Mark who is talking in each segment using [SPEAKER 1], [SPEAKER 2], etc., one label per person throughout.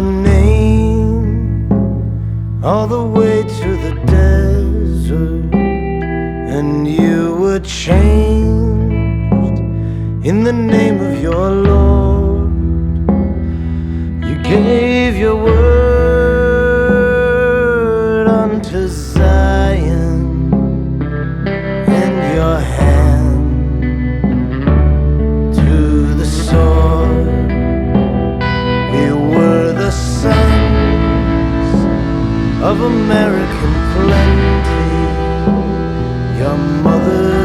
[SPEAKER 1] your name all the way to the desert, and you were changed in the name of your Lord. You gave your word unto of American plenty. Your mother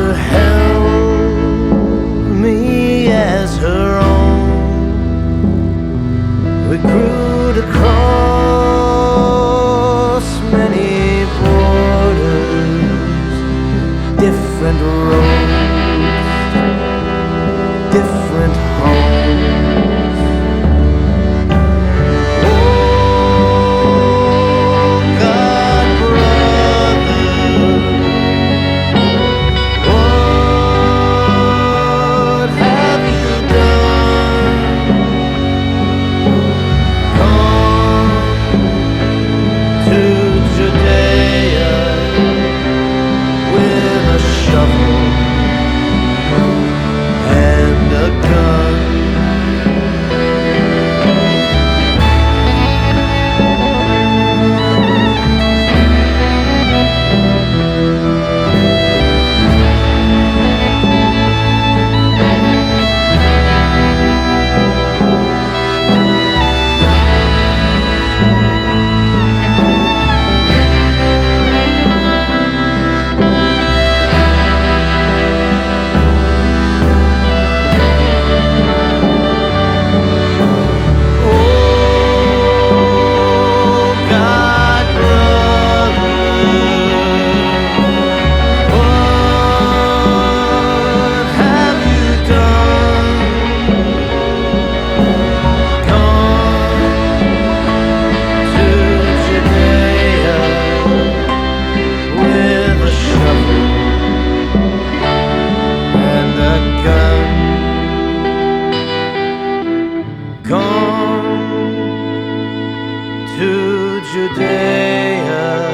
[SPEAKER 1] Judea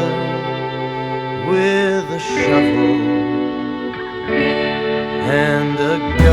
[SPEAKER 1] with a shovel and a gun.